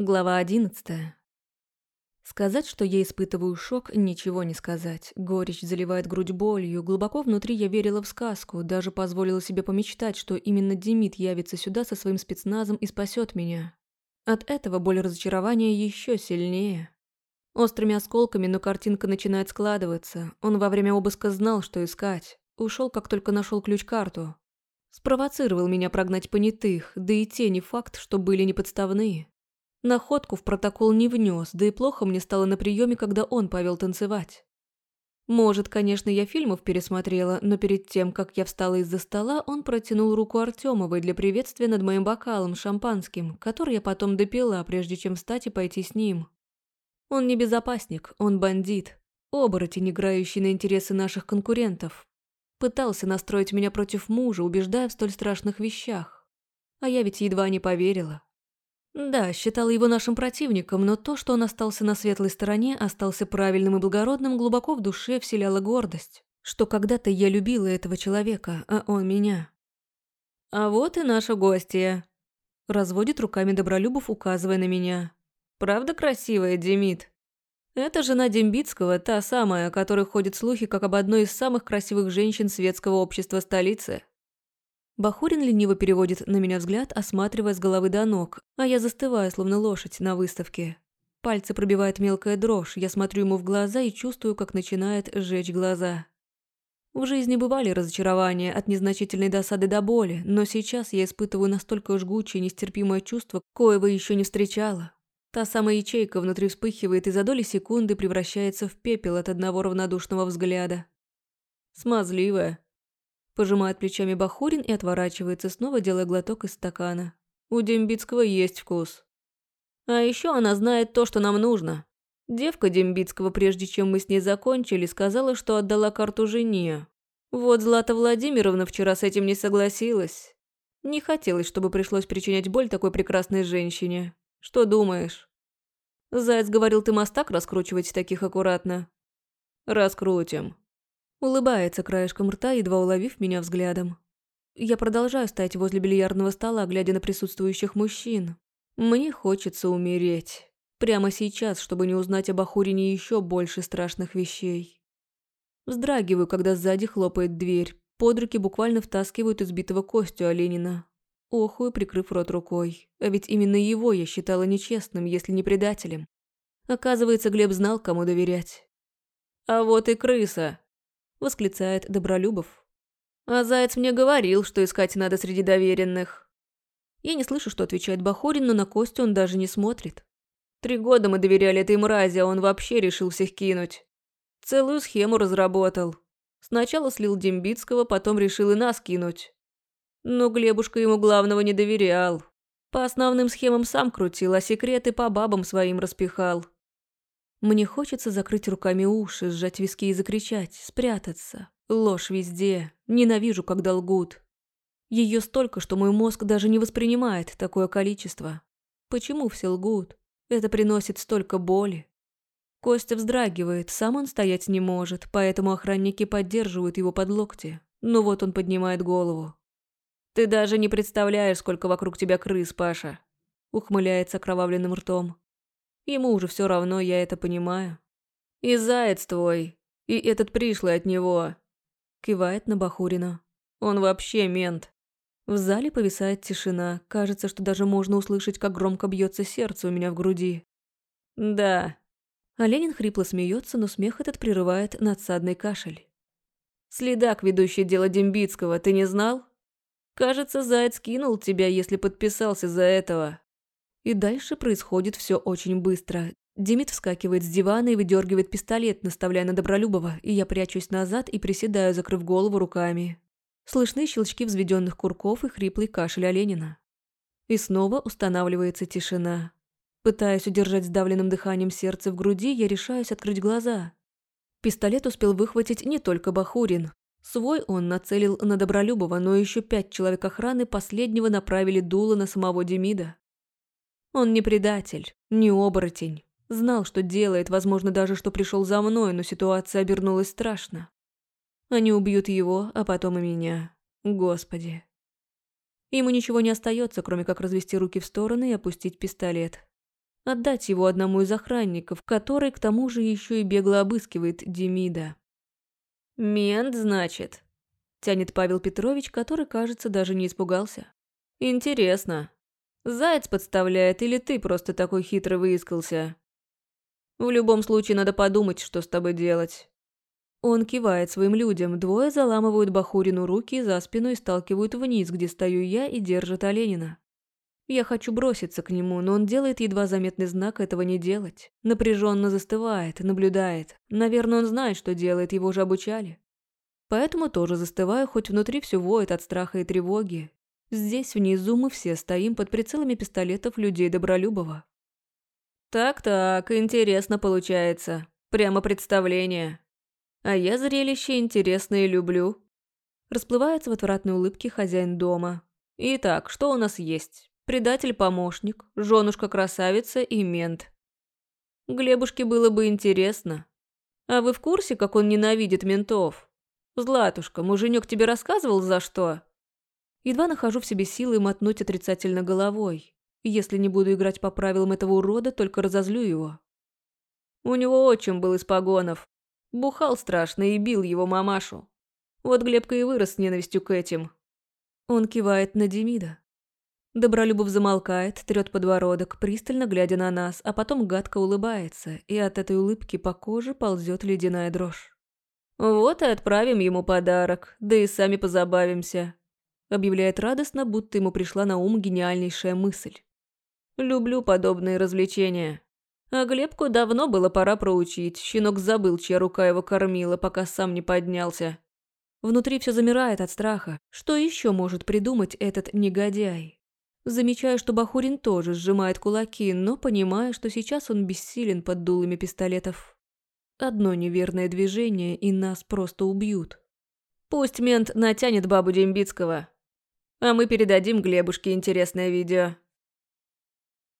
Глава одиннадцатая. Сказать, что я испытываю шок, ничего не сказать. Горечь заливает грудь болью. Глубоко внутри я верила в сказку, даже позволила себе помечтать, что именно Демид явится сюда со своим спецназом и спасет меня. От этого боль разочарования еще сильнее. Острыми осколками, но картинка начинает складываться. Он во время обыска знал, что искать. Ушел, как только нашел ключ-карту. Спровоцировал меня прогнать понятых, да и те не факт, что были неподставные. Находку в протокол не внес, да и плохо мне стало на приеме, когда он повел танцевать. Может, конечно, я фильмов пересмотрела, но перед тем, как я встала из-за стола, он протянул руку Артемовой для приветствия над моим бокалом шампанским, который я потом допила, прежде чем встать и пойти с ним. Он не безопасник, он бандит, оборотень, играющий на интересы наших конкурентов. Пытался настроить меня против мужа, убеждая в столь страшных вещах. А я ведь едва не поверила. Да, считала его нашим противником, но то, что он остался на светлой стороне, остался правильным и благородным, глубоко в душе вселяло гордость, что когда-то я любила этого человека, а он меня. «А вот и наша гостья», – разводит руками Добролюбов, указывая на меня. «Правда красивая, Демид?» Это жена Дембицкого, та самая, о которой ходят слухи, как об одной из самых красивых женщин светского общества столицы. Бахурин лениво переводит на меня взгляд, осматривая с головы до ног, а я застываю, словно лошадь на выставке. Пальцы пробивает мелкая дрожь, я смотрю ему в глаза и чувствую, как начинает сжечь глаза. В жизни бывали разочарования от незначительной досады до боли, но сейчас я испытываю настолько жгучее нестерпимое чувство, коего еще не встречала. Та самая ячейка внутри вспыхивает и за доли секунды превращается в пепел от одного равнодушного взгляда. Смазливая, Пожимает плечами Бахурин и отворачивается, снова делая глоток из стакана. У Дембицкого есть вкус. А еще она знает то, что нам нужно. Девка Дембицкого, прежде чем мы с ней закончили, сказала, что отдала карту жене. Вот Злата Владимировна вчера с этим не согласилась. Не хотелось, чтобы пришлось причинять боль такой прекрасной женщине. Что думаешь? Заяц говорил, ты мостак раскручивать таких аккуратно. Раскрутим. Улыбается краешком рта, едва уловив меня взглядом. Я продолжаю стоять возле бильярдного стола, глядя на присутствующих мужчин. Мне хочется умереть. Прямо сейчас, чтобы не узнать об Ахурине еще больше страшных вещей. Вздрагиваю, когда сзади хлопает дверь. Под руки буквально втаскивают избитого Костю Оленина. Охую, прикрыв рот рукой. А ведь именно его я считала нечестным, если не предателем. Оказывается, Глеб знал, кому доверять. «А вот и крыса!» – восклицает Добролюбов. «А Заяц мне говорил, что искать надо среди доверенных». Я не слышу, что отвечает Бахорин, но на Костю он даже не смотрит. Три года мы доверяли этой мрази, а он вообще решил всех кинуть. Целую схему разработал. Сначала слил Дембицкого, потом решил и нас кинуть. Но Глебушка ему главного не доверял. По основным схемам сам крутил, а секреты по бабам своим распихал. Мне хочется закрыть руками уши, сжать виски и закричать, спрятаться. Ложь везде. Ненавижу, когда лгут. Ее столько, что мой мозг даже не воспринимает такое количество. Почему все лгут? Это приносит столько боли. Костя вздрагивает, сам он стоять не может, поэтому охранники поддерживают его под локти. Но вот он поднимает голову. «Ты даже не представляешь, сколько вокруг тебя крыс, Паша!» Ухмыляется кровавленным ртом. Ему уже все равно, я это понимаю. И заяц твой, и этот пришлый от него. Кивает на Бахурина. Он вообще мент. В зале повисает тишина. Кажется, что даже можно услышать, как громко бьется сердце у меня в груди. Да. А Ленин хрипло смеется, но смех этот прерывает надсадный кашель. Следак, ведущий дело Дембицкого, ты не знал? Кажется, Заяц кинул тебя, если подписался за этого. И дальше происходит все очень быстро. Демид вскакивает с дивана и выдергивает пистолет, наставляя на Добролюбова, и я прячусь назад и приседаю, закрыв голову руками. Слышны щелчки взведенных курков и хриплый кашель Оленина. И снова устанавливается тишина. Пытаясь удержать сдавленным дыханием сердце в груди, я решаюсь открыть глаза. Пистолет успел выхватить не только Бахурин. Свой он нацелил на Добролюбова, но еще пять человек охраны последнего направили дуло на самого Демида. Он не предатель, не оборотень. Знал, что делает, возможно, даже что пришел за мной, но ситуация обернулась страшно. Они убьют его, а потом и меня. Господи. Ему ничего не остается, кроме как развести руки в стороны и опустить пистолет. Отдать его одному из охранников, который к тому же еще и бегло обыскивает Демида. «Мент, значит?» – тянет Павел Петрович, который, кажется, даже не испугался. «Интересно. Заяц подставляет или ты просто такой хитрый выискался?» «В любом случае надо подумать, что с тобой делать». Он кивает своим людям, двое заламывают Бахурину руки за спину и сталкивают вниз, где стою я и держат Оленина. Я хочу броситься к нему, но он делает едва заметный знак этого не делать. Напряженно застывает, наблюдает. Наверное, он знает, что делает, его же обучали. Поэтому тоже застываю, хоть внутри все воет от страха и тревоги. Здесь внизу мы все стоим под прицелами пистолетов людей Добролюбова. Так-так, интересно получается. Прямо представление. А я зрелище интересное люблю. Расплывается в отвратной улыбке хозяин дома. Итак, что у нас есть? предатель-помощник, женушка-красавица и мент. Глебушке было бы интересно. А вы в курсе, как он ненавидит ментов? Златушка, муженек тебе рассказывал, за что? Едва нахожу в себе силы мотнуть отрицательно головой. Если не буду играть по правилам этого урода, только разозлю его. У него отчим был из погонов. Бухал страшно и бил его мамашу. Вот Глебка и вырос с ненавистью к этим. Он кивает на Демида. Добролюбов замолкает, трет подбородок, пристально глядя на нас, а потом гадко улыбается, и от этой улыбки по коже ползет ледяная дрожь. «Вот и отправим ему подарок, да и сами позабавимся», объявляет радостно, будто ему пришла на ум гениальнейшая мысль. «Люблю подобные развлечения. А Глебку давно было пора проучить, щенок забыл, чья рука его кормила, пока сам не поднялся». Внутри все замирает от страха. Что еще может придумать этот негодяй? Замечаю, что Бахурин тоже сжимает кулаки, но понимаю, что сейчас он бессилен под дулами пистолетов. Одно неверное движение, и нас просто убьют. Пусть мент натянет бабу Дембицкого, а мы передадим Глебушке интересное видео.